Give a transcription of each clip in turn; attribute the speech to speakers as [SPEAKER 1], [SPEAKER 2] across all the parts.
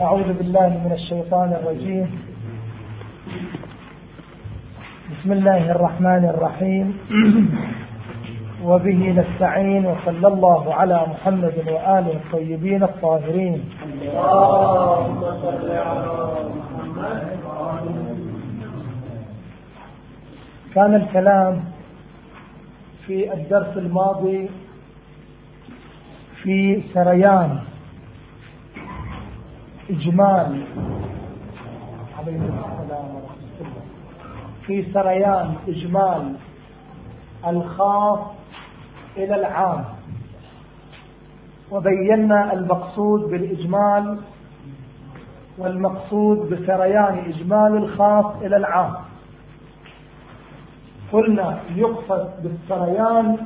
[SPEAKER 1] أعوذ بالله من الشيطان الرجيم. بسم الله الرحمن الرحيم. وبه نستعين وصلى الله على محمد وآله الطيبين الطاهرين. كان الكلام في الدرس الماضي في سريان. إجمال عليه السلام ورحمة الله في سريان إجمال الخاص إلى العام. وبينا المقصود بالإجمال والمقصود بسريان إجمال الخاص إلى العام. قلنا يقصد بالسريان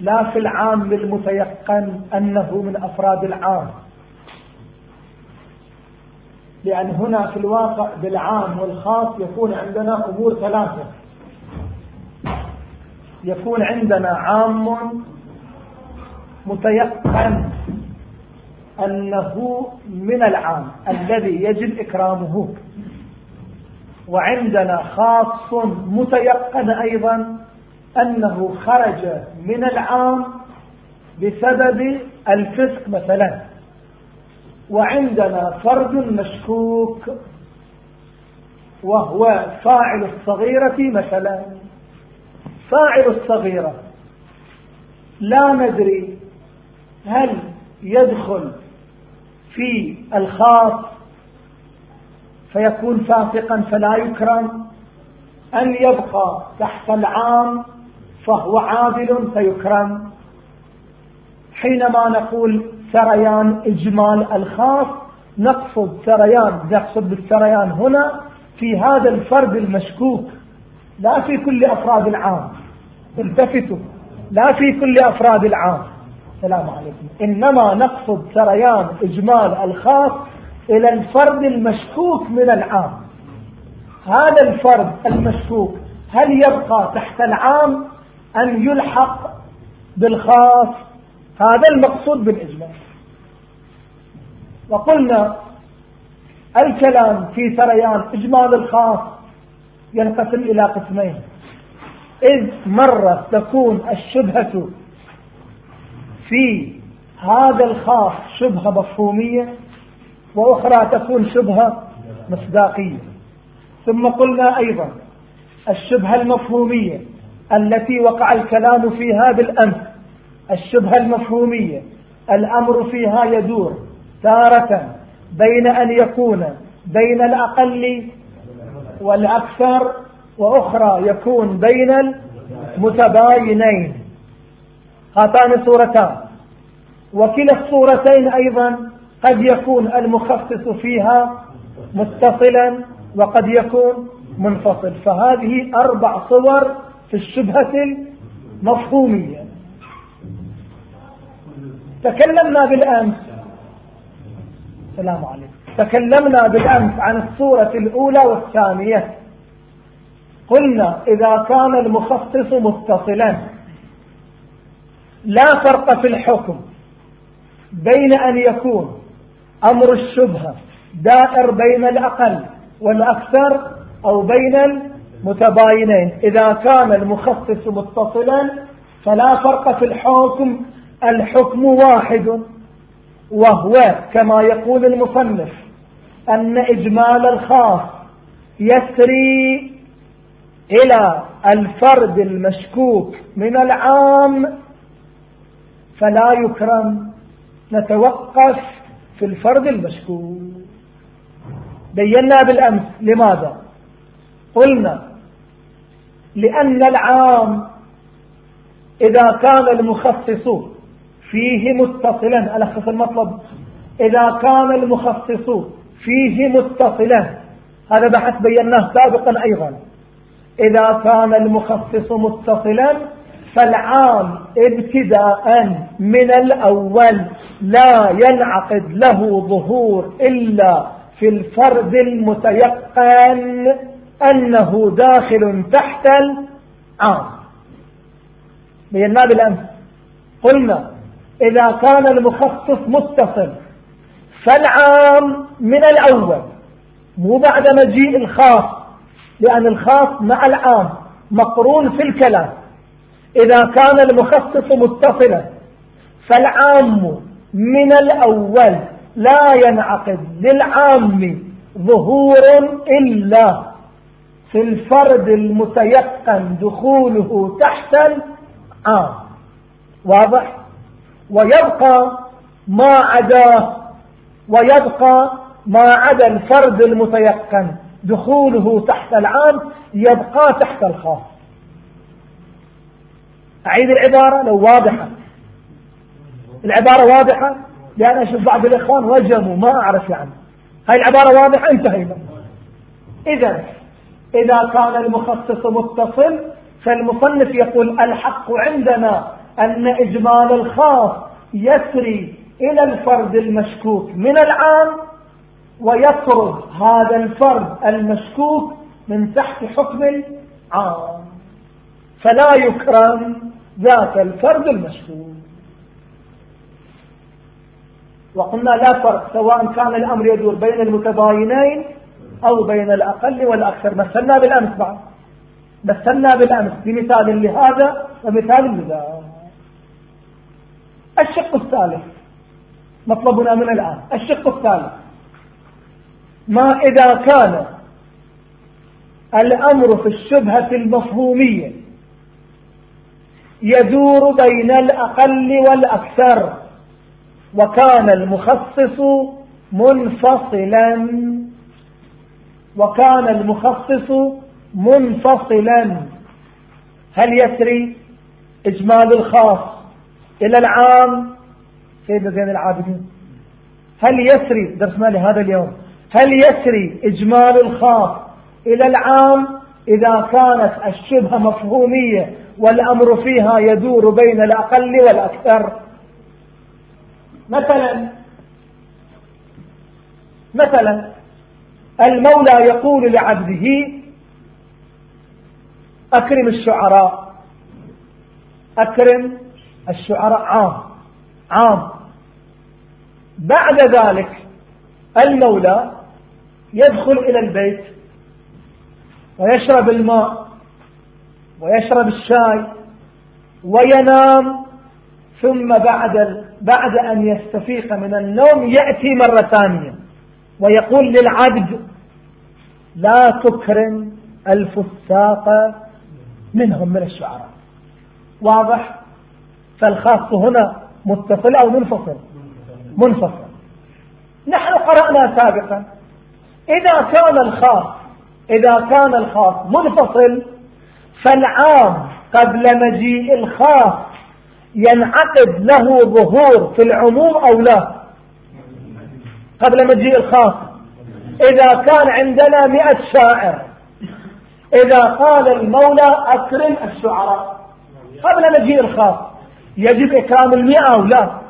[SPEAKER 1] لا في العام المتيقن أنه من أفراد العام. لأن هنا في الواقع بالعام والخاص يكون عندنا أمور ثلاثة. يكون عندنا عام متيقن أنه من العام الذي يجب إكرامه. وعندنا خاص متيقن أيضا أنه خرج من العام بسبب الفسق مثلا. وعندنا فرد مشكوك وهو فاعل الصغيرة مثلا. فاعل الصغيرة لا ندري هل يدخل في الخاص فيكون فاسقا فلا يكرم أن يبقى تحت العام فهو عادل فيكرم. حينما نقول سريان إجمال الخاص نقصد سريان نقصد بالسريان هنا في هذا الفرد المشكوك. لا في كل أفراد العام. التفتوا. لا في كل أفراد العام. السلام عليكم. إنما نقصد سريان إجمال الخاص إلى الفرد المشكوك من العام. هذا الفرد المشكوك هل يبقى تحت العام أن يلحق بالخاص؟ هذا المقصود بالإجمال. وقلنا الكلام في سريان إجمال الخاص ينقسم إلى قسمين. إذ مرة تكون الشبهة في هذا الخاص شبهة مفهومية وأخرى تكون شبهة مصداقية. ثم قلنا أيضا الشبهة المفهومية التي وقع الكلام فيها بالأمس. الشبهة المفهومية الأمر فيها يدور تارة بين أن يكون بين الأقل والأكثر وأخرى يكون بين المتباينين. هاتان صورتان وكلا الصورتين أيضا قد يكون المخصص فيها متصلا وقد يكون منفصل. فهذه أربع صور في الشبهة المفهومية. تكلمنا بالأمس السلام عليكم. تكلمنا بالأمس عن الصورة الأولى والثانية. قلنا إذا كان المخصص متصلا لا فرق في الحكم بين أن يكون أمر الشبهة دائر بين الأقل والأكثر أو بين المتباينين. إذا كان المخصص متصلا فلا فرق في الحكم. الحكم واحد. وهو كما يقول المصنف أن إجمال الخاص يسري إلى الفرد المشكوك من العام فلا يكرم. نتوقف في الفرد المشكوك. بينا بالأمس. لماذا؟ قلنا لأن العام إذا كان المخصص فيه متصلا. ألخص المطلب. إذا كان المخصص فيه متصلا هذا بحث بيناه سابقا أيضا. إذا كان المخصص متصلا فالعام ابتداء من الأول لا ينعقد له ظهور إلا في الفرد المتيقن أنه داخل تحت العام. بينا بالأمس. قلنا إذا كان المخصص متصل فالعام من الأول مو بعد مجيء الخاص لأن الخاص مع العام مقرون في الكلام. إذا كان المخصص متصلا فالعام من الأول لا ينعقد للعام ظهور إلا في الفرد المتيقن دخوله تحت العام. واضح؟ ويبقى ما عدا ويبقى ما عدا الفرد المتيقن. دخوله تحت العام يبقى تحت الخاص. أعيد العبارة لو واضحة. العبارة واضحة؟ لأن أشوف بعض الإخوان وجموا ما أعرف يعني. هاي العبارة واضحة؟ انتهينا إذا إذا كان المخصص متصل فالمصنف يقول الحق عندنا. أن إجمال الخاص يسري إلى الفرد المشكوك من العام ويطرد هذا الفرد المشكوك من تحت حكم العام. فلا يكرم ذاك الفرد المشكوك. وقلنا لا فرق سواء كان الأمر يدور بين المتباينين أو بين الأقل والأكثر. مثلنا بالأمس بعد. مثلنا بالأمس بمثال لهذا ومثال لذا الشق الثالث. مطلبنا من الآن. الشق الثالث. ما إذا كان الأمر في الشبهة المفهومية يدور بين الأقل والأكثر وكان المخصص منفصلا وكان المخصص منفصلا. هل يسري إجمال الخاص؟ إلى العام. سيدنا زين العابدين؟ هل يسري درسنا لهذا اليوم؟ هل يسري إجمال الخاص إلى العام؟ إذا كانت الشبهة مفهومية والأمر فيها يدور بين الأقل والأكثر. مثلا مثلا المولى يقول لعبده أكرم الشعراء. أكرم الشعراء عام. عام. بعد ذلك المولى يدخل إلى البيت ويشرب الماء ويشرب الشاي وينام ثم بعد بعد أن يستفيق من النوم يأتي مرة ثانية ويقول للعبد لا تكرم الفساق منهم من الشعراء. واضح؟ فالخاص هنا متصل أو منفصل؟ منفصل. نحن قرأنا سابقا. إذا كان الخاص إذا كان الخاص منفصل فالعام قبل مجيء الخاص ينعقد له ظهور في العموم أو لا؟ قبل مجيء الخاص. إذا كان عندنا مئة شاعر إذا قال المولى أكرم الشعراء قبل مجيء الخاص. يجب إكرام المئة أو لا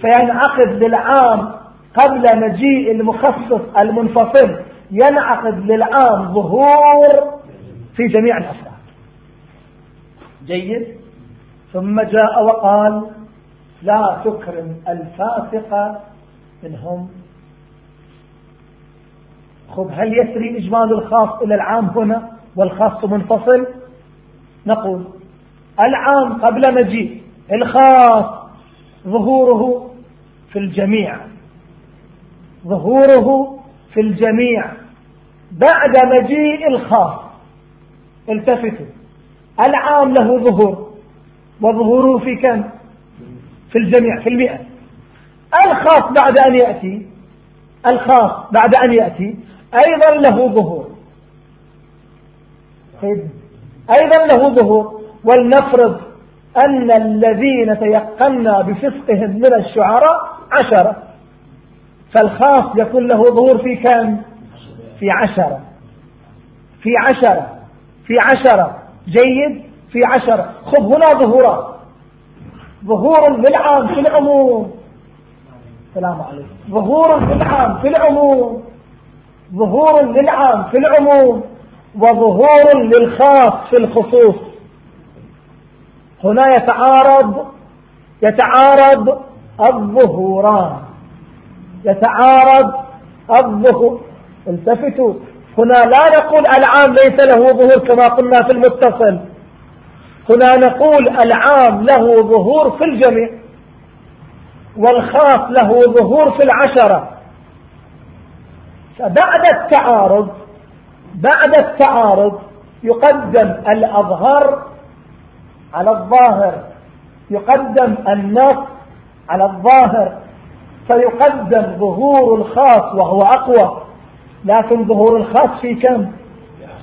[SPEAKER 1] فينعقد للعام قبل مجيء المخصص المنفصل ينعقد للعام ظهور في جميع الأفراد. جيد؟ ثم جاء وقال لا تكرم الفاسق منهم. خب هل يسري إجمال الخاص إلى العام هنا والخاص منفصل؟ نقول العام قبل مجيء الخاص ظهوره في الجميع. ظهوره في الجميع. بعد مجيء الخاص. التفتوا. العام له ظهور. وظهوره في كم؟ في الجميع في المئة. الخاص بعد أن يأتي الخاص بعد أن يأتي أيضا له ظهور. أيضا له ظهور. ولنفرض أن الذين تيقنا بفسقهم من الشعراء عشرة. فالخاص يكون له ظهور في كم؟ في عشرة. في عشرة. في عشرة. جيد؟ في عشرة. خذ هنا ظهورات ظهور للعام في العموم. السلام عليكم. ظهور للعام في العموم. ظهور للعام في العموم. وظهور للخاص في الخصوص. هنا يتعارض يتعارض الظهوران. يتعارض الظهور التفتوا. هنا لا نقول العام ليس له ظهور كما قلنا في المتصل. هنا نقول العام له ظهور في الجميع والخاص له ظهور في العشرة. فبعد التعارض بعد التعارض يقدم الأظهر على الظاهر. يقدم النص على الظاهر فيقدم ظهور الخاص وهو أقوى. لكن ظهور الخاص في كم؟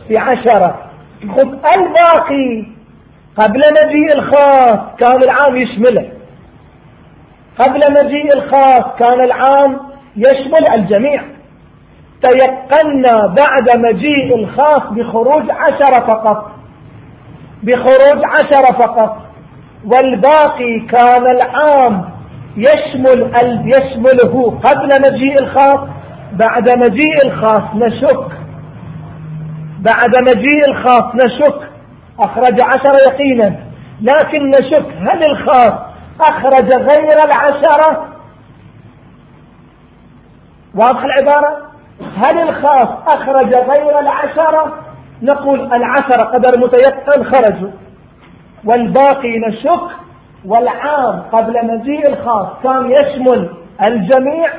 [SPEAKER 1] في عشرة. خذ الباقي قبل مجيء الخاص كان العام يشمله قبل مجيء الخاص كان العام يشمل الجميع. تيقنا بعد مجيء الخاص بخروج عشرة فقط. بخروج عشرة فقط. والباقي كان العام يشمل يشمله قبل مجيء الخاص بعد مجيء الخاص نشك. بعد مجيء الخاص نشك. أخرج عشرة يقينا. لكن نشك هل الخاص أخرج غير العشرة؟ واضح العبارة؟ هل الخاص أخرج غير العشرة؟ نقول العشرة قدر متيقن خرجوا. والباقي نشك والعام قبل مجيء الخاص كان يشمل الجميع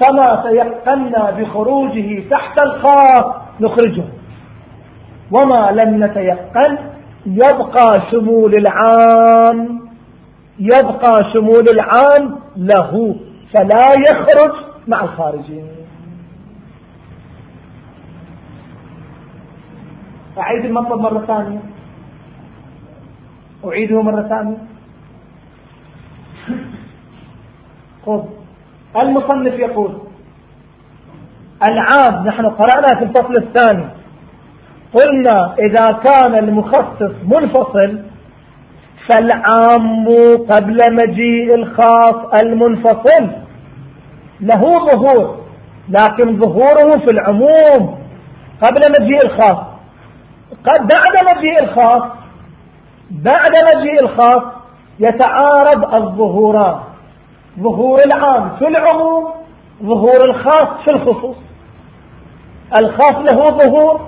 [SPEAKER 1] فما تيقنا بخروجه تحت الخاص نخرجه. وما لم نتيقن يبقى شمول العام يبقى شمول العام له فلا يخرج مع الخارجين. أعيد المطلب مرة ثانية. أعيده مرة ثانية. خذ المصنف يقول العام نحن قرأنا في الفصل الثاني. قلنا إذا كان المخصص منفصل فالعام قبل مجيء الخاص المنفصل. له ظهور لكن ظهوره في العموم قبل مجيء الخاص. بعد مجيء الخاص بعد مجيء الخاص يتعارض الظهوران ظهور العام في العموم ظهور الخاص في الخصوص. الخاص له ظهور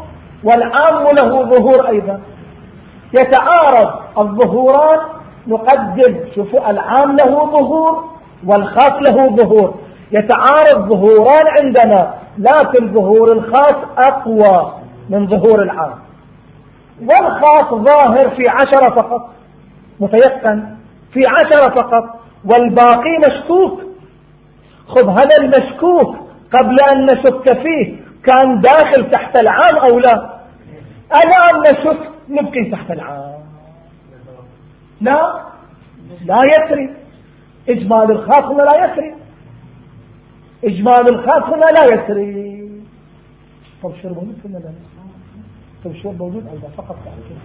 [SPEAKER 1] والعام له ظهور أيضا. يتعارض الظهوران نقدم شوفوا العام له ظهور والخاص له ظهور. يتعارض ظهوران عندنا لكن ظهور الخاص أقوى من ظهور العام. والخاص ظاهر في عشرة فقط. متيقن؟ في عشرة فقط. والباقي مشكوك. خذ هذا المشكوك قبل أن نشك فيه. كان داخل تحت العام أو لا؟ الآن نشك نبقي تحت العام. لا لا يسري إجمال الخاص هنا لا يسري إجمال الخاص هنا لا يسري طب شرب موجود كنا لا طب شرب موجود أيضا فقط تعرفين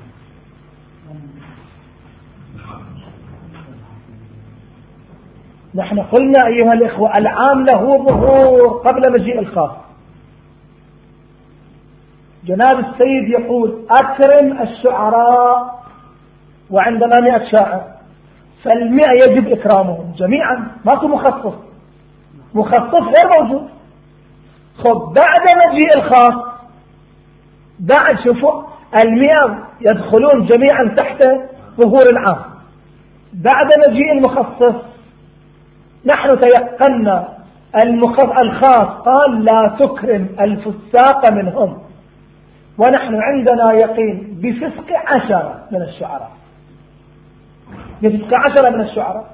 [SPEAKER 1] نحن قلنا أيها الإخوة العام له ظهور قبل مجيء الخاص. جناب السيد يقول أكرم الشعراء وعندنا مئة شاعر فالمئة يجب إكرامهم جميعا ماكو مخصص. مخصص غير موجود. خب بعد مجيء الخاص بعد شوفوا المئة يدخلون جميعا تحت ظهور العام بعد مجيء المخصص نحن تيقنا الخاص قال لا تكرم الفساق منهم. ونحن عندنا يقين بفسق عشرة من الشعراء. بفسق عشرة من الشعراء.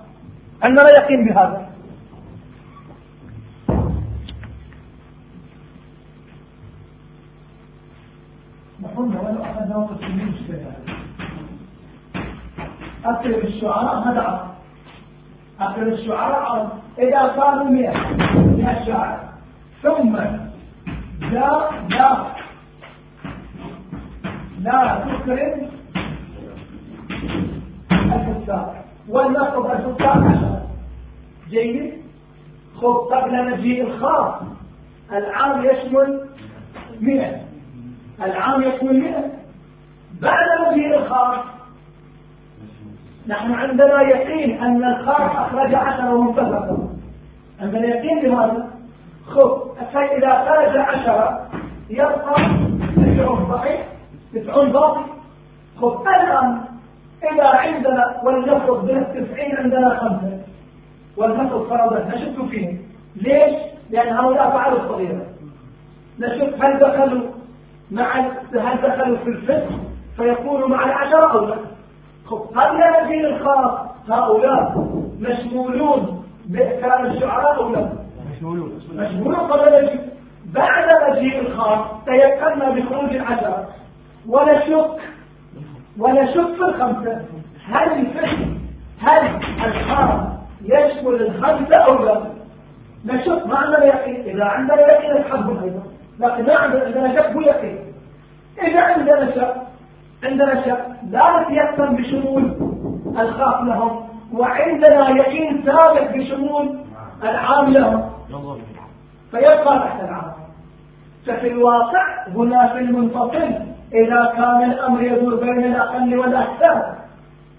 [SPEAKER 1] عندنا يقين بهذا. أكرم الشعراء هذا أكرم الشعراء إذا كانوا مئة مئة شعر. ثم لا لا. لا تكرم الفساق. ولنقض الفساق عشرة جيد؟ خذ قبل مجيء الخاص. العام يشمل مئة. العام يشمل مئة. بعد مجيء الخاص نحن عندنا يقين أن الخاص أخرج عشرة منفذة عندنا يقين بهذا خذ فإذا خرج عشرة يبقى تسعون صحيح؟ تسعون باقي خذ الآن إذا عندنا ولنفرض به التسعين عندنا خمسة. ولنفرض فرضا نشك فيهم ليش؟ لأن هؤلاء فعلوا الصغيرة. نشك هل دخلوا مع هل دخلوا في الفقه فيكونوا مع العشرة أو لا؟ قبل مجيء الخاص هؤلاء مشمولون بإحكام الشعراء أو لا؟ مشمولون. مشمولون قبل مجيء. بعد مجيء الخاص تيقنا بخروج العشرة. ونشك ونشك في الخمسة. هل الفقه هل الخاص يشمل الخمسة أو لا؟ نشك. ما عندنا يقين. إذا عندنا يقين الحمد أيضا. لكن ما عندنا شك يقين إذا عندنا شك عندنا شك لا نتيقن بشمول الخاص لهم وعندنا يقين ثابت بشمول العام لهم. فيبقى تحت العام. ففي الواقع هنا في المنفصل إذا كان الأمر يدور بين الأقل والأكثر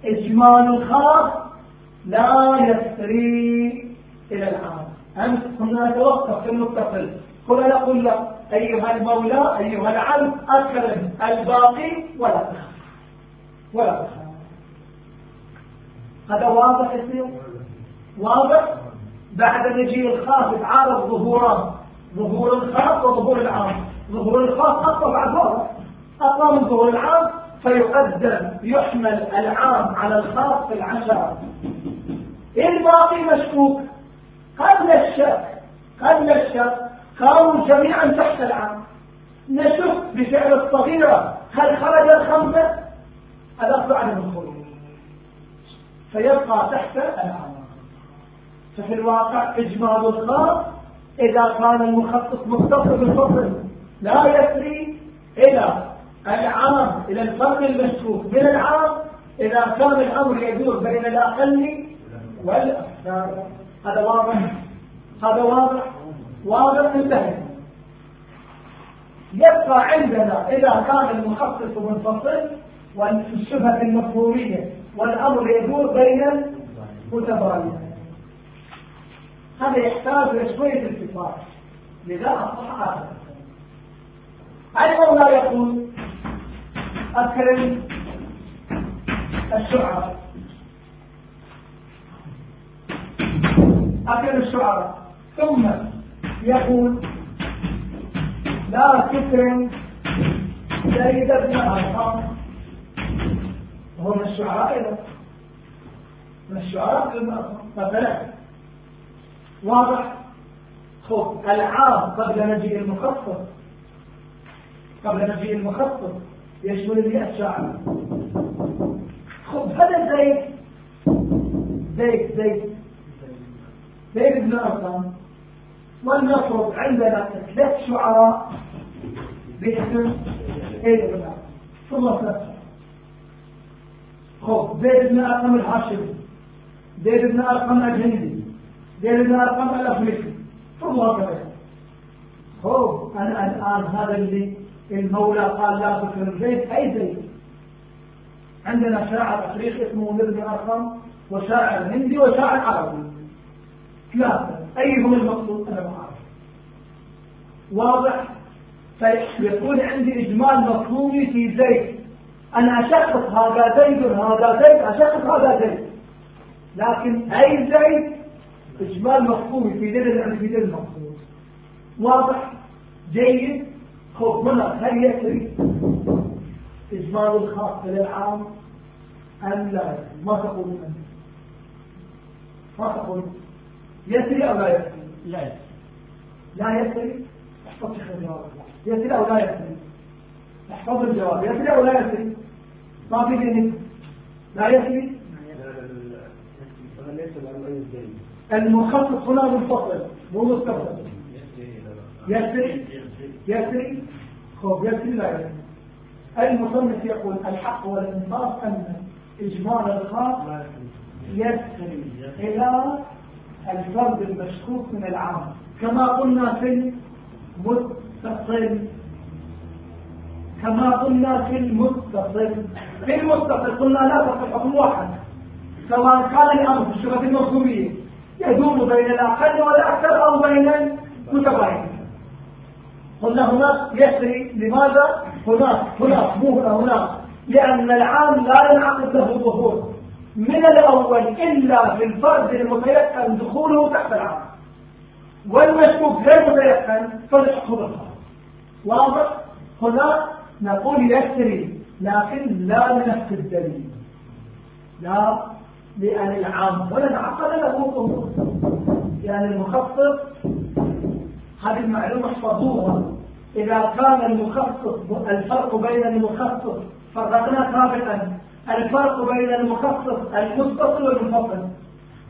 [SPEAKER 1] إجمال الخاص لا يسري إلى العام. أمس كنا نتوقف في المتصل. كنا نقول له أيها المولى أيها العبد أكرم الباقي ولا تخاف ولا تخاف هذا واضح يصير واضح؟ بعد مجيء الخاص يتعارض ظهوران ظهور الخاص وظهور العام. ظهور الخاص أقوى بعد واضح أقوى من ظهور العام فيقدم يحمل العام على الخاص في العشرة الباقي مشكوك؟ قبل الشك قبل الشك. كانوا جميعا تحت العام. نشك بفعل الصغيرة. هل خرج الخمسة؟ الأخذ عدم الخروج فيبقى تحت العام. ففي الواقع إجمال الخاص إذا كان المخصص متصل بالفصل لا يسري إلى العام إلى الفرق المشكوك من العام إذا كان الأمر يدور بين الأقل والأكثر. هذا واضح؟ هذا واضح؟ واضح انتهى يبقى عندنا إذا كان المخصص منفصل والشبهة المفهومية والأمر يدور بين متباينين هذا يحتاج إلى شوية التفاح لذا أصبح هذا المولى يقول؟ أكرم الشعراء. أكرم الشعراء. ثم يقول لا تكرم سيد ابن أرقام. هو من الشعراء من الشعراء ابن أرقام. مثلا واضح. خب العام قبل مجيء المخصص قبل مجيء المخصص يشمل المئة شعر خب هذا زيد. زيد زيد. زيد بن أرقام. ولنفرض عندنا ثلاث شعراء باسم زيد بن أرقم ثم خب زيد بن أرقم الهاشمي زيد بن أرقم الهندي. زيد بن أرقم الأفريقي. ثم خب أنا الآن هذا اللي المولى قال لا تكرم زيد. أي زيد؟ عندنا شاعر أفريقي اسمه زيد بن أرقم وشاعر هندي وشاعر عربي. ثلاثة أيهم المقصود أنا ما أعرف. واضح؟ فيكون عندي إجمال مفهومي في زيد. أنا أشخص هذا زيد هذا زيد أشخص هذا زيد. لكن أي زيد؟ إجمال مفهومي في زيد يعني في زيد المقصود واضح؟ جيد؟ خذ هنا هل يسري إجمال الخاص للعام؟ أم لا؟ ما تقولون. ما تقولون. يسري أو لا يسري؟ لا يسري. لا يسري؟ احفظ شيخ الجواب. يسري أو لا يسري؟ احفظ الجواب. يسري أو لا يسري؟ ما في دينك لا يسري؟ المخصص هنا منفصل مو متصل يسري؟ يسري؟ خوف يسري لا يسري. المصنف يقول الحق والإنصاف أن اجمال الخاص يسري إلى الفرد المشكوك من العام كما قلنا في المتصل كما قلنا في المتصل. في المتصل قلنا لا تصل حكم واحد سواء كان الأمر في الشبكة المفهومية يدور بين الأقل والأكثر أو بين متباينة قلنا هناك يسري لماذا؟ هناك هناك مو هنا هناك. لأن العام لا ينعقد له ظهور. من الأول إلا في الفرد المتيقن دخوله تحت العام والمشكوك غير متيقن فليحكم الخاص واضح؟ هنا نقول يسري لكن لا لنفس الدليل. لا لأن العام ولا نعقد له ظهور لأن المخصص هذه المعلومة احفظوها إذا كان المخصص الفرق بين المخصص فرقنا سابقا. الفرق بين المخصص المتصل والمنفصل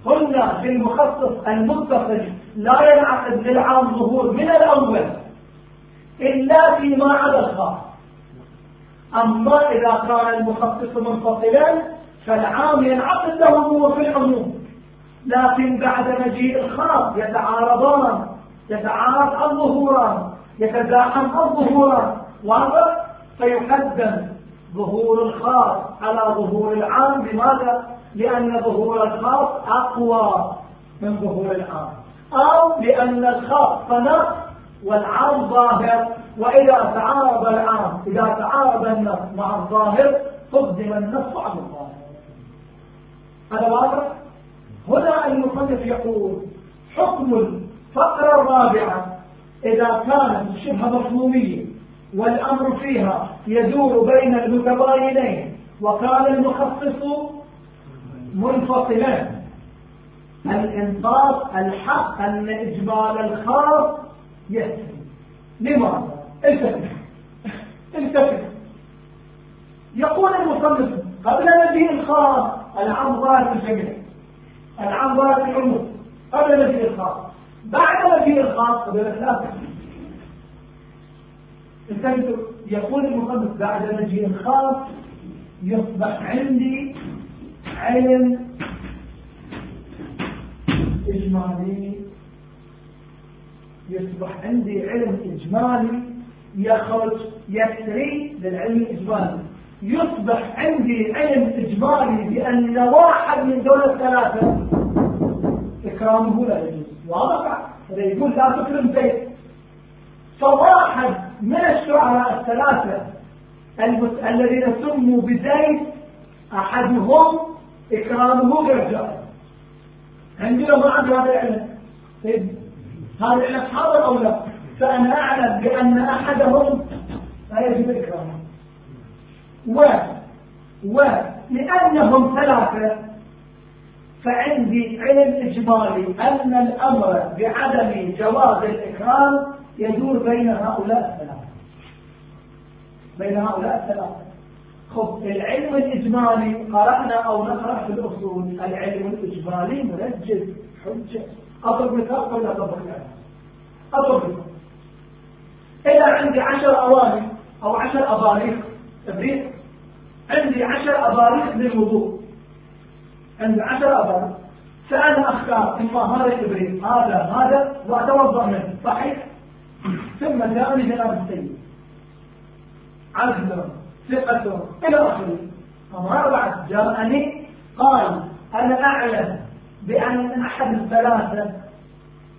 [SPEAKER 1] قلنا في المخصص المتصل لا ينعقد للعام ظهور من الأول إلا فيما عدا الخاص. أما إذا كان المخصص منفصلا فالعام ينعقد له ظهور في العموم. لكن بعد مجيء الخاص يتعارضان يتعارض الظهوران يتزاحم الظهوران. واضح؟ فيقدم ظهور الخاص. على ظهور العام لماذا؟ لأن ظهور الخاص أقوى من ظهور العام. أو لأن الخاص فنص والعام ظاهر. وإذا تعارض العام إذا تعارض النص مع الظاهر قدم النص على الظاهر. هذا واضح؟ هنا المصنف يقول حكم الفقرة الرابعة. إذا كانت شبه مفهومية والأمر فيها يدور بين المتباينين وكان المخصص منفصلا. الإنصاف الحق أن إجمال الخاص يسري لماذا؟ التفت. التفت. يقول المصنف قبل مجيء الخاص العام ظاهر الجميع العام ظاهر العموم قبل مجيء الخاص. بعد مجيء الخاص قبل ثلاثة انتبهوا يقول المصنف بعد مجيء الخاص يصبح عندي علم إجمالي. يصبح عندي علم إجمالي. يخرج يسري للعلم الإجمالي يصبح عندي علم إجمالي بأن واحد من دول الثلاثة إكرامه لا يجوز. واضح؟ هذا يقول لا تكرم زيد فواحد من الشعراء الثلاثة الذين سموا بزيد أحدهم إكرامه جائز عندنا ما عندنا هذا العلم. طيب هذا العلم حاضر أو لا؟ فأنا أعلم بأن أحدهم لا يجب إكرامه. و ولأنهم ثلاثة فعندي علم إجمالي أن الأمر بعدم جواز الإكرام يدور بين هؤلاء الثلاثة بين هؤلاء الثلاثة خب العلم الإجمالي قرأنا أو نقرأ في الأصول العلم الإجمالي منجز حجة. أضرب مثال ولا أضرب مثال أضرب مثال إذا عندي عشر أواني أو عشر أباريق. إبريق عندي عشر أباريق للوضوء. عندي عشر أباريق. فأنا أختار إما هذا الإبريق هذا هذا وأتوضأ منه. صحيح؟ ثم جاءني جناب السيد عزم ثقة إلى آخره. أما بعد جاءني قال أنا أعلم بأن أحد الثلاثة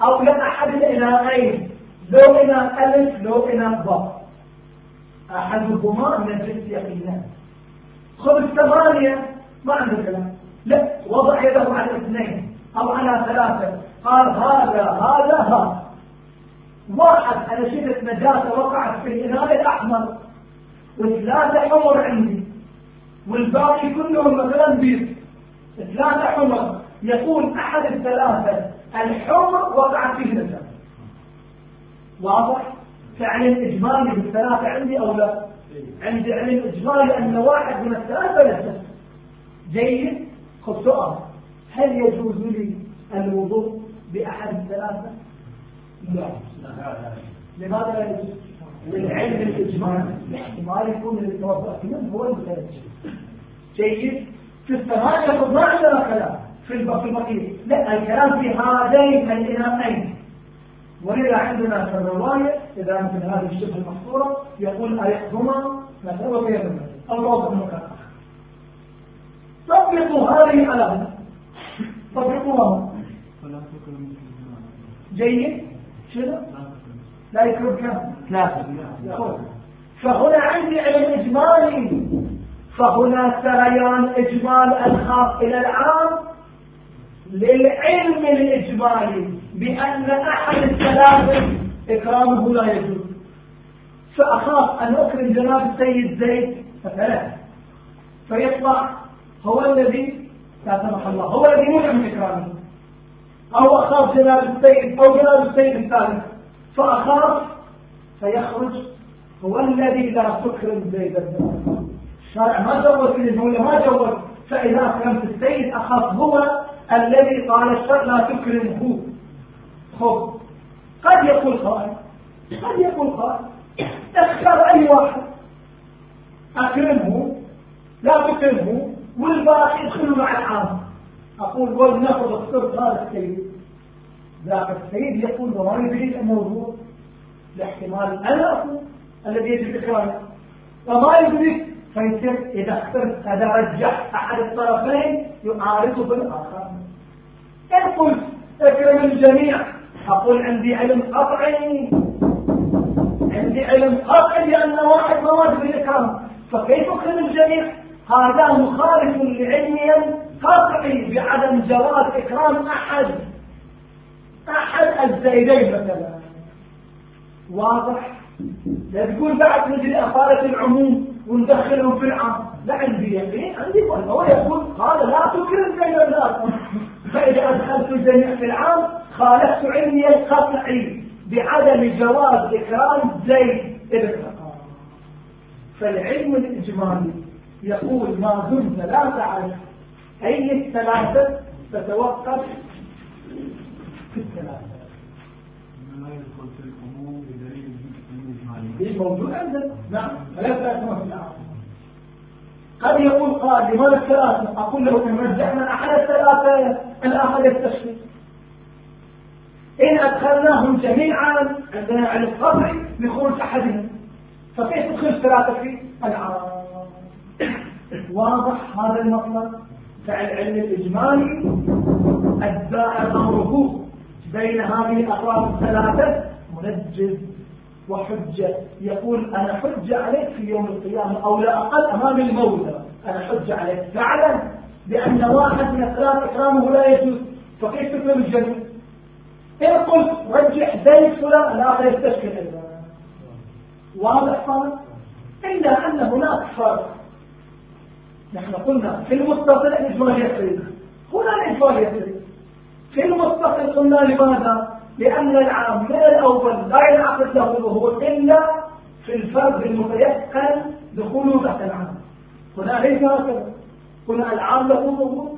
[SPEAKER 1] أو لا أحد الإلهين لو إلى ألف لو إلى باء أحدهما من الجنس يقينا. خذ الثمانية ما عنده كلام لا وضع يده على اثنين أو على ثلاثة. قال هذا هذا هذا. واحد أنا شفت نجاسة وقعت في الإناء الأحمر وثلاثة حمر عندي والباقي كلهم مثلا بيض ثلاثة حمر يقول أحد الثلاثة الحمر وقعت فيه نجاسة واضح؟ فعلم إجمالي بالثلاثة عندي أو لا؟ عندي علم إجمالي أن واحد من الثلاثة نجاسة جيد؟ خذ سؤال هل يجوز لي الوضوء بأحد الثلاثة؟ لا لماذا لا يجوز؟ للعلم الإجمالي الاحتمال يكون اللي توضأت منه هو المتنجم جيد. في الثمانية ما عندنا كلام. في البقية. لا الكلام في هذين الإناءين. ولذا عندنا في الرواية إذا مثل هذه الشبه المحصورة يقول وغير المثل. أو موضع مكان آخر طبقوا هذه على طبقوها. جيد. شنو لا يكرم كم ثلاثة فهنا عندي علم إجمالي. فهنا سريان إجمال الخاص إلى العام. للعلم الإجمالي بأن أحد الثلاثة إكرامه لا يجوز. فأخاف أن أكرم جناب السيد زيد مثلا. فيطلع هو الذي لا سمح الله هو الذي منع من إكرامه. أو أخاف جناب السيد أو جناب السيد الثالث. فأخاف فيخرج هو الذي لا تكرم زيد الشارع ما جوز في المولى ما جوز. فإذا أكرمت السيد أخاف هو الذي قال الشرع لا تكرمه خب قد يقول قائل قد يقول قائل اختر أي واحد. أكرمه لا تكرمه والباقي يدخلوا مع العام أقول ولنأخذ اخترت هذا السيد. ذاك السيد يقول وما يدريك الموضوع لاحتمال أنا أقول الذي يجب إكرامه. وما يدريك فيصير إذا اخترت هذا رجح أحد الطرفين يعارضه بالآخر. قلت أكرم الجميع أقول عندي علم قطعي عندي علم قطعي لأن واحد ما واجب الإكرام فكيف أكرم الجميع؟ هذا مخالف لعلمي قطعي بعدم جواز إكرام أحد. أحد الزيدين مثلا. واضح؟ لا تقول بعد نجري أصالة العموم وندخلهم في العام لا عندي يقين عندي هو يقول قال لا تكرم بين الناس. فإذا أدخلت الجميع في العام خالفت علمي القطعي بعدم جواز إكرام زيد ابن فالعلم الإجمالي يقول ما دمت لا تعرف. أي الثلاثة تتوقف في الثلاثة. يدخل إيش موجود عندنا نعم ثلاثة أسماء في قد يقول قال لماذا الثلاثة؟ أقول له إن رجعنا أحد الثلاثة الآخر يستشفي إن أدخلناهم جميعا عندنا علم قطعي بخروج أحدهم. فكيف تدخل الثلاثة في العام واضح هذا المطلب فالعلم الإجمالي الدائر أمره بين هذه الأطراف الثلاثة منجز وحجة. يقول أنا حجة عليك في يوم القيامة أو لا أقل أمام المولى أنا حجة عليك. فعلا بأن واحد من أسرار إكرامه لا يجوز. فكيف تكرم الجنة إن قلت رجح زي فلان الآخر يستشكل واضح صار إلا أن هناك فرق. نحن قلنا في المتصل الإجمال يسري هنا الإجمال يسري في المتصل قلنا لماذا؟ لأن العام من الأول لا ينعقد له ظهور إلا في الفرد المتيقن دخوله تحت العام. هنا ليس هكذا. هنا العام له ظهور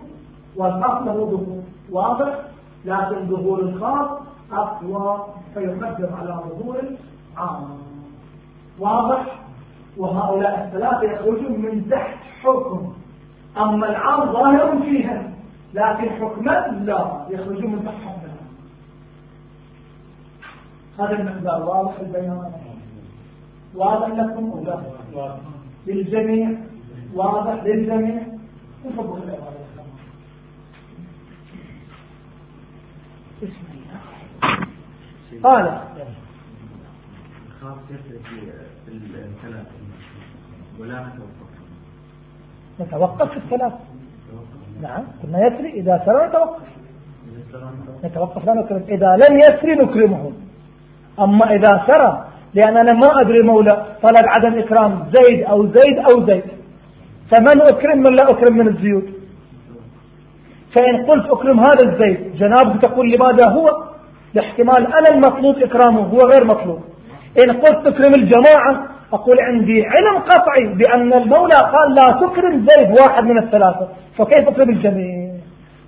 [SPEAKER 1] والخاص له ظهور. واضح؟ لكن ظهور الخاص أقوى فيقدم على ظهور العام. واضح؟ وهؤلاء الثلاثة يخرجون من تحت حكم. أما العام ظاهر فيها لكن حكما لا يخرجون من تحت حكم. هذا المقدار واضح البيان؟ واضح لكم ولا؟ للجميع؟ واضح للجميع؟ تفضل قال. في الثلاث ولا نتوقف نتوقف في الثلاث. نعم قلنا يسري إذا سرى نتوقف. نتوقف. لا نكرم. إذا لم يسري نكرمه. أما إذا سرى لأن أنا ما أدري مولى طلب عدم إكرام. زيد أو زيد أو زيد. فمن أكرم من لا أكرم من الزيود فإن قلت أكرم هذا الزيد جنابه تقول لماذا هو؟ لاحتمال أنا المطلوب إكرامه هو غير مطلوب. إن قلت تكرم الجماعة أقول عندي علم قطعي بأن المولى قال لا تكرم زيد واحد من الثلاثة فكيف أكرم الجميع؟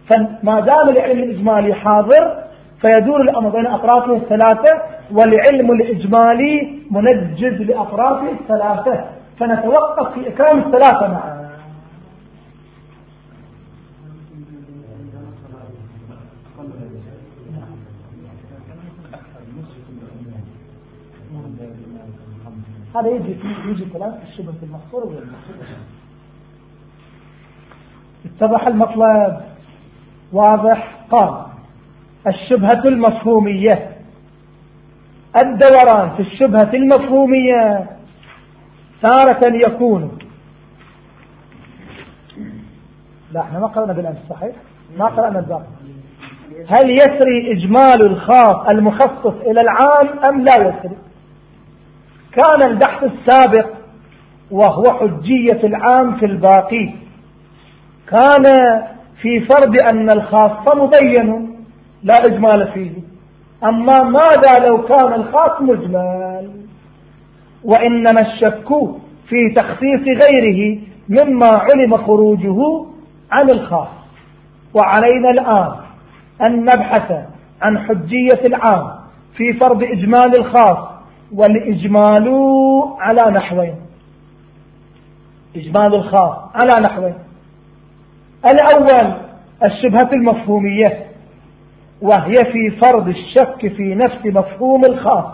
[SPEAKER 1] فما دام العلم الإجمالي حاضر فيدور الأمر بين أطرافه الثلاثة والعلم الإجمالي منجز لأطرافه الثلاثة. فنتوقف في إكرام الثلاثة معا. هذا يجي يجي كلام في الشبه المحصور وغير المحصور اتضح المطلب. واضح. قال الشبهة المفهومية. الدوران في الشبهة المفهومية تارة يكون. لا إحنا ما قرأنا بالأمس صحيح؟ ما قرأنا الباب هل يسري إجمال الخاص المخصص إلى العام أم لا يسري؟ كان البحث السابق وهو حجية العام في الباقي. كان في فرض أن الخاص مبين لا إجمال فيه. أما ماذا لو كان الخاص مجمل؟ وإنما الشك في تخصيص غيره مما علم خروجه عن الخاص. وعلينا الآن أن نبحث عن حجية العام في فرض إجمال الخاص والإجمال على نحوين. إجمال الخاص على نحوين. الأول الشبهة المفهومية وهي في فرض الشك في نفس مفهوم الخاص.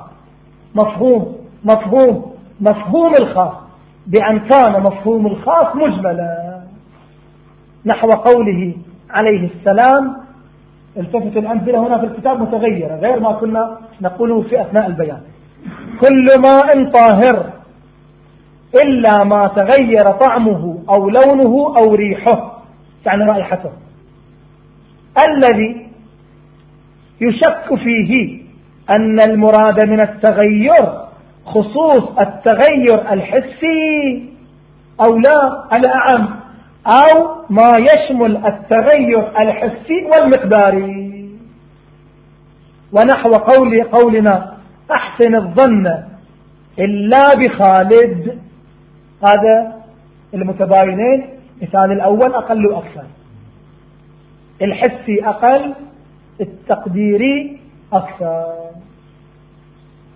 [SPEAKER 1] مفهوم مفهوم مفهوم الخاص. بأن كان مفهوم الخاص مجملا. نحو قوله عليه السلام التفت الأمثلة هنا في الكتاب متغيرة غير ما كنا نقوله في أثناء البيان. كل ماء طاهر إلا ما تغير طعمه أو لونه أو ريحه. يعني رائحته الذي يشك فيه أن المراد من التغير خصوص التغير الحسي أو لا الأعم أو ما يشمل التغير الحسي والمقداري. ونحو قول قولنا أحسن الظن إلا بخالد. هذا المتباينين مثال الأول أقل وأكثر. الحسي أقل التقديري أكثر.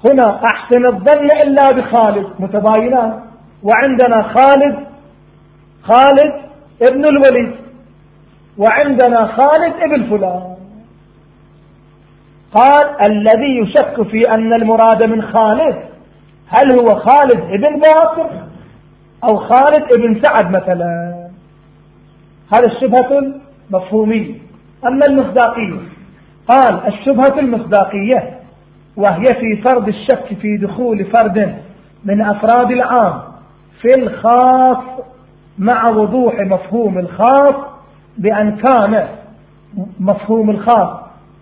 [SPEAKER 1] هنا أحسن الظن إلا بخالد متباينان. وعندنا خالد خالد ابن الوليد. وعندنا خالد ابن فلان. قال الذي يشك في أن المراد من خالد هل هو خالد ابن باكر أو خالد ابن سعد مثلا؟ هذا الشبهة المفهومية. أما المصداقية قال الشبهة المصداقية وهي في فرض الشك في دخول فرد من أفراد العام في الخاص مع وضوح مفهوم الخاص بأن كان مفهوم الخاص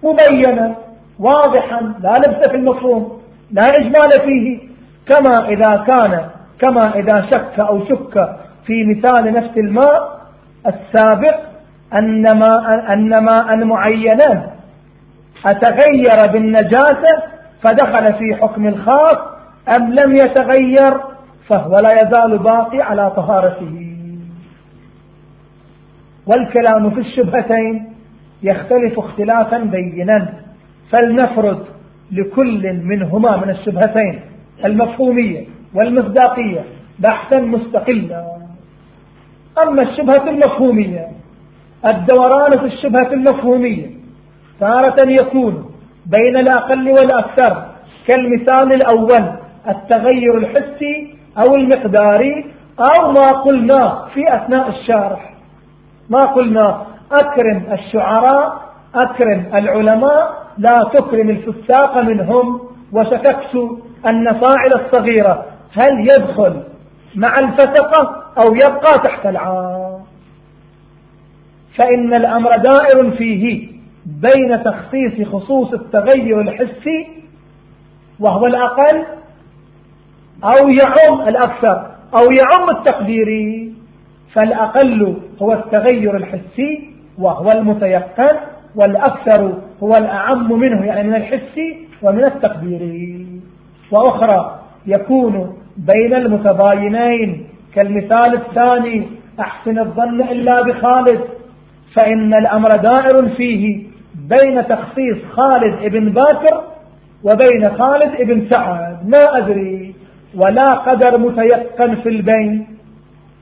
[SPEAKER 1] مبينا. واضحا لا لبس في المفهوم لا إجمال فيه. كما إذا كان كما إذا شك أو شك في مثال نفس الماء السابق أن ماء, أن ماء معينا أتغير بالنجاسة فدخل في حكم الخاص أم لم يتغير فهو لا يزال باقي على طهارته. والكلام في الشبهتين يختلف اختلافا بينا. فلنفرض لكل منهما من الشبهتين المفهومية والمصداقية بحثا مستقلا. أما الشبهة المفهومية الدوران في الشبهة المفهومية تارة يكون بين الأقل والأكثر كالمثال الأول التغير الحسي أو المقداري أو ما قلنا في أثناء الشارح ما قلنا؟ أكرم الشعراء أكرم العلماء لا تكرم الفساق منهم وشككت أن فاعل الصغيرة. هل يدخل مع الفسقة أو يبقى تحت العام فإن الأمر دائر فيه بين تخصيص خصوص التغير الحسي وهو الأقل أو يعم الأكثر أو يعم التقديري فالأقل هو التغير الحسي وهو المتيقن. والأكثر هو الأعم منه يعني من الحسي ومن التقديري وأخرى يكون بين المتباينين كالمثال الثاني أحسن الظن إلا بخالد فإن الأمر دائر فيه بين تخصيص خالد ابن باكر وبين خالد ابن سعد. ما أدري ولا قدر متيقن في البين.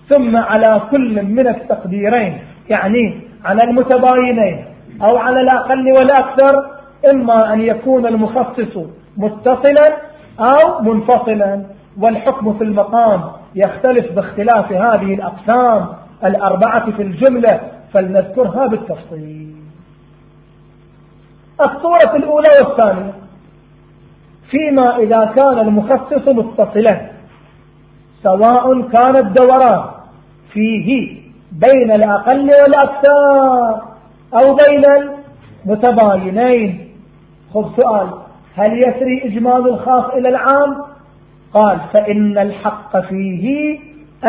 [SPEAKER 1] ثم على كل من التقديرين يعني على المتباينين. أو على الأقل والأكثر إما أن يكون المخصص متصلا أو منفصلا. والحكم في المقام يختلف باختلاف هذه الأقسام الأربعة في الجملة فلنذكرها بالتفصيل. الصورة الأولى والثانية. فيما إذا كان المخصص متصلا سواء كان الدوران فيه بين الأقل والأكثر. أو بين المتباينين. خذ سؤال هل يسري إجمال الخاص إلى العام؟ قال فإن الحق فيه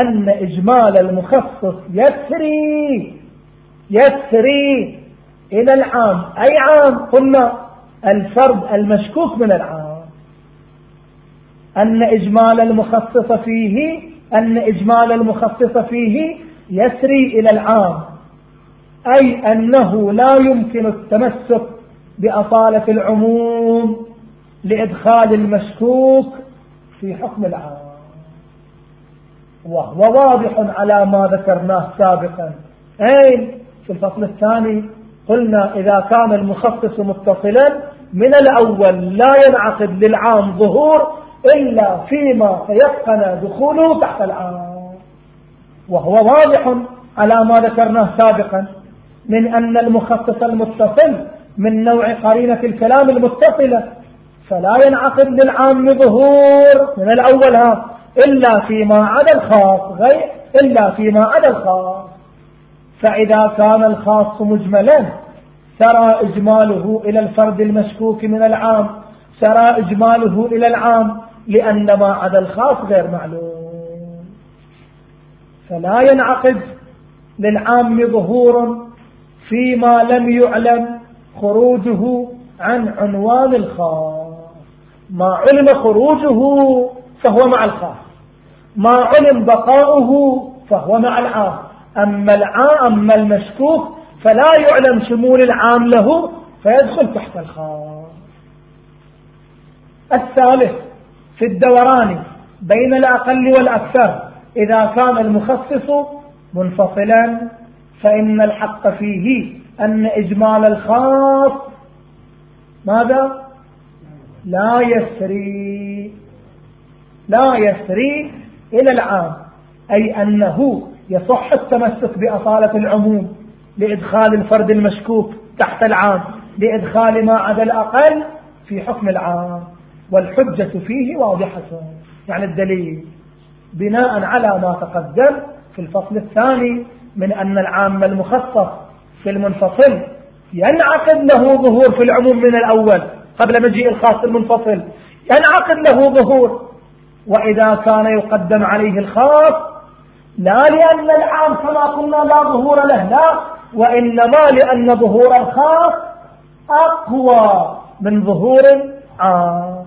[SPEAKER 1] أن إجمال المخصص يسري يسري إلى العام. أي عام؟ قلنا الفرد المشكوك من العام. أن إجمال المخصص فيه أن إجمال المخصص فيه يسري إلى العام. أي أنه لا يمكن التمسك بأصالة العموم لإدخال المشكوك في حكم العام. وهو واضح على ما ذكرناه سابقا. أين؟ في الفصل الثاني قلنا إذا كان المخصص متصلا من الأول لا ينعقد للعام ظهور إلا فيما تيقن دخوله تحت العام. وهو واضح على ما ذكرناه سابقا. من أن المخصص المتصل من نوع قرينة الكلام المتصلة. فلا ينعقد للعام ظهور من الأول ها إلا فيما عدا الخاص غير إلا فيما عدا الخاص. فإذا كان الخاص مجملا سرى إجماله إلى الفرد المشكوك من العام. سرى إجماله إلى العام لأن ما عدا الخاص غير معلوم. فلا ينعقد للعام ظهور فيما لم يعلم خروجه عن عنوان الخاص. ما علم خروجه فهو مع الخاص. ما علم بقاؤه فهو مع العام. أما العام أما المشكوك فلا يعلم شمول العام له فيدخل تحت الخاص. الثالث في الدوران بين الأقل والأكثر إذا كان المخصص منفصلا فإن الحق فيه أن إجمال الخاص ماذا؟ لا يسري. لا يسري إلى العام. أي أنه يصح التمسك بأصالة العموم لإدخال الفرد المشكوك تحت العام لإدخال ما عدا الأقل في حكم العام. والحجة فيه واضحة. يعني الدليل بناء على ما تقدم في الفصل الثاني من أن العام المخصص في المنفصل ينعقد له ظهور في العموم من الأول قبل مجيء الخاص المنفصل. ينعقد له ظهور. وإذا كان يقدم عليه الخاص لا لأن العام كما قلنا لا ظهور له لا. وإنما لأن ظهور الخاص أقوى من ظهور عام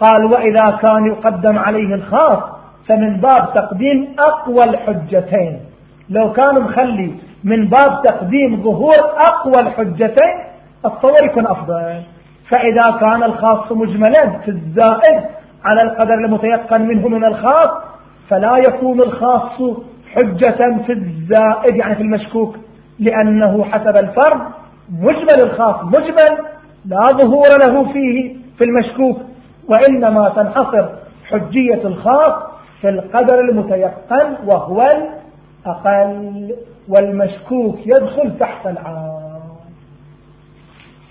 [SPEAKER 1] قال وإذا كان يقدم عليه الخاص فمن باب تقديم أقوى الحجتين. لو كان مخلي من باب تقديم ظهور أقوى الحجتين الصور يكون أفضل. فإذا كان الخاص مجملا في الزائد على القدر المتيقن منه من الخاص فلا يكون الخاص حجة في الزائد يعني في المشكوك لأنه حسب الفرد مجمل الخاص مجمل لا ظهور له فيه في المشكوك وإنما تنحصر حجية الخاص في القدر المتيقن وهو الأقل والمشكوك يدخل تحت العام.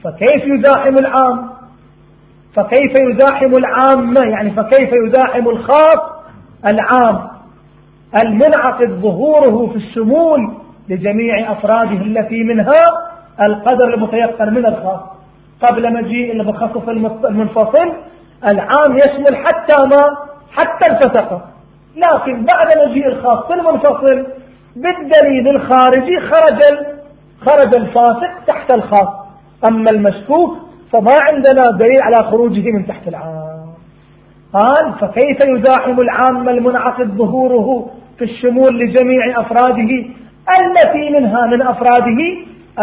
[SPEAKER 1] فكيف يزاحم العام؟ فكيف يزاحم العامة؟ يعني فكيف يزاحم الخاص العام؟ المنعقد ظهوره في الشمول لجميع أفراده التي منها القدر المتيقن من الخاص. قبل مجيء المخصص المنفصل العام يشمل حتى ما حتى الفسقة. لكن بعد مجيء الخاص المنفصل بالدليل الخارجي خرج خرج الفاسق تحت الخاص. أما المشكوك فما عندنا دليل على خروجه من تحت العام. قال فكيف يزاحم العام المنعقد ظهوره في الشمول لجميع أفراده؟ التي منها من أفراده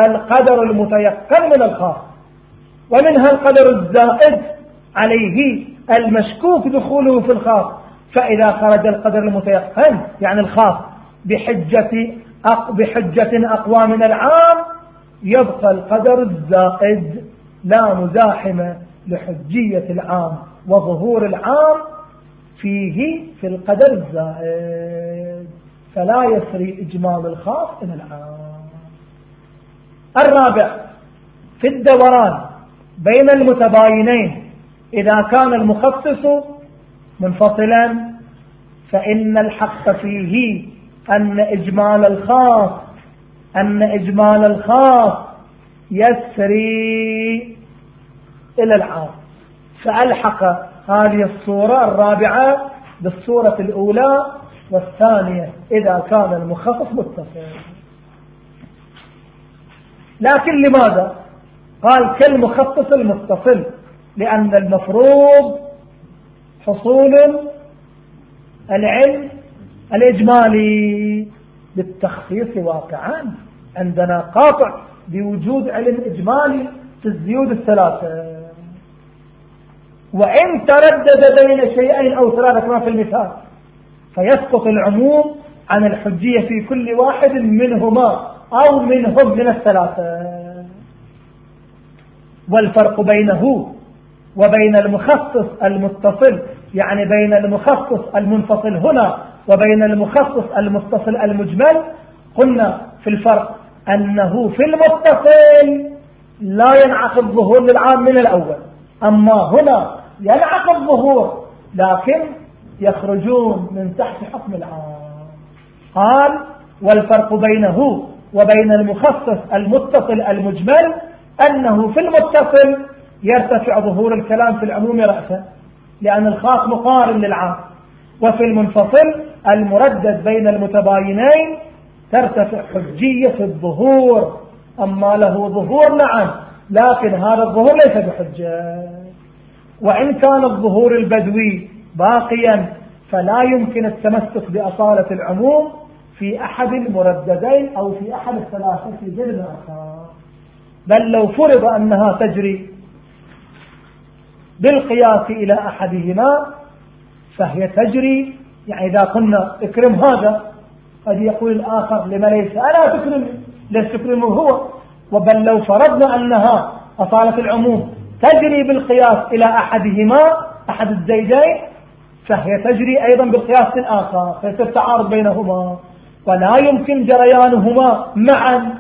[SPEAKER 1] القدر المتيقن من الخاص ومنها القدر الزائد عليه المشكوك دخوله في الخاص. فإذا خرج القدر المتيقن يعني الخاص بحجة بحجة أقوى من العام يبقى القدر الزائد لا مزاحمة لحجية العام وظهور العام فيه في القدر الزائد فلا يسري إجمال الخاص إلى العام. الرابع في الدوران بين المتباينين إذا كان المخصص منفصلا فإن الحق فيه أن إجمال الخاص أن إجمال الخاص يسري إلى العام فألحق هذه الصورة الرابعة بالصورة الأولى والثانية إذا كان المخصص متصل. لكن لماذا؟ قال كالمخصص المتصل لأن المفروض حصول العلم الإجمالي بالتخصيص واقعا. عندنا قاطع بوجود علم إجمالي في الزيود الثلاثة. وإن تردد بين شيئين أو ثلاثة كما في المثال فيسقط العموم عن الحجية في كل واحد منهما أو منهم من الثلاثة. والفرق بينه وبين المخصص المتصل يعني بين المخصص المنفصل هنا وبين المخصص المتصل المجمل قلنا في الفرق أنه في المتصل لا ينعقد ظهور للعام من الأول أما هنا ينعقد ظهور لكن يخرجون من تحت حكم العام. قال والفرق بينه وبين المخصص المتصل المجمل أنه في المتصل يرتفع ظهور الكلام في العموم رأسا. لأن الخاص مقارن للعام. وفي المنفصل المردد بين المتباينين ترتفع حجية الظهور. أما له ظهور نعم لكن هذا الظهور ليس بحجة. وإن كان الظهور البدوي باقيا فلا يمكن التمسك بأصالة العموم في أحد المرددين أو في أحد الثلاثة في ذلك آخر. بل لو فرض أنها تجري بالقياس إلى أحدهما فهي تجري. يعني إذا قلنا اكرم هذا قد يقول الآخر لما ليس؟ أنا تكرم ليس تكرمه هو. وبل لو فرضنا أنها أصالة العموم تجري بالقياس إلى أحدهما أحد الزيدين فهي تجري أيضا بالقياس الآخر. فيصير تعارض بينهما. ولا يمكن جريانهما معا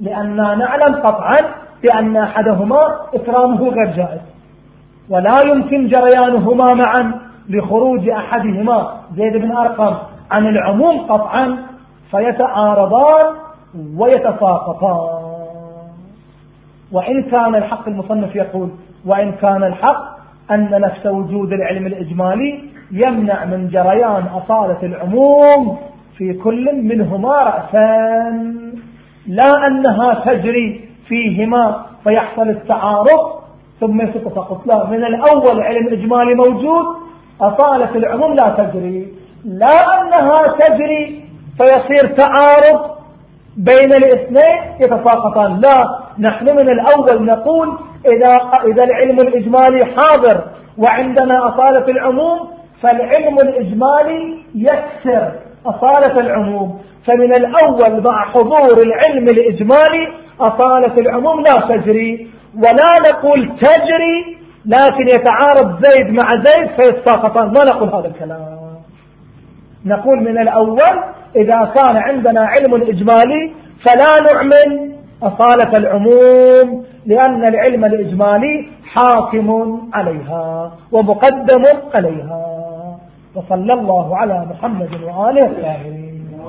[SPEAKER 1] لأننا نعلم قطعا بأن أحدهما إكرامه غير جائز. ولا يمكن جريانهما معا لخروج أحدهما. زيد بن أرقم عن العموم قطعا فيتعارضان ويتساقطان وإن كان الحق المصنف يقول وإن كان الحق أن نفس وجود العلم الإجمالي يمنع من جريان أصالة العموم في كل منهما رأسان. لا أنها تجري فيهما فيحصل التعارض ثم يسقط لا من الأول علم إجمالي موجود. أصالة العموم لا تجري. لا أنها تجري فيصير تعارض بين الاثنين يتساقطان. لا نحن من الأول نقول إذا, إذا العلم الإجمالي حاضر وعندنا أصالة العموم فالعلم الإجمالي يكسر أصالة العموم. فمن الأول مع حضور العلم الإجمالي أصالة العموم لا تجري. ولا نقول تجري لكن يتعارض زيد مع زيد فيتساقطان ما نقول هذا الكلام. نقول من الأول إذا كان عندنا علم إجمالي فلا نعمل أصالة العموم لأن العلم الإجمالي حاكم عليها ومقدم عليها. وصلى الله على محمد وآله الطاهرين.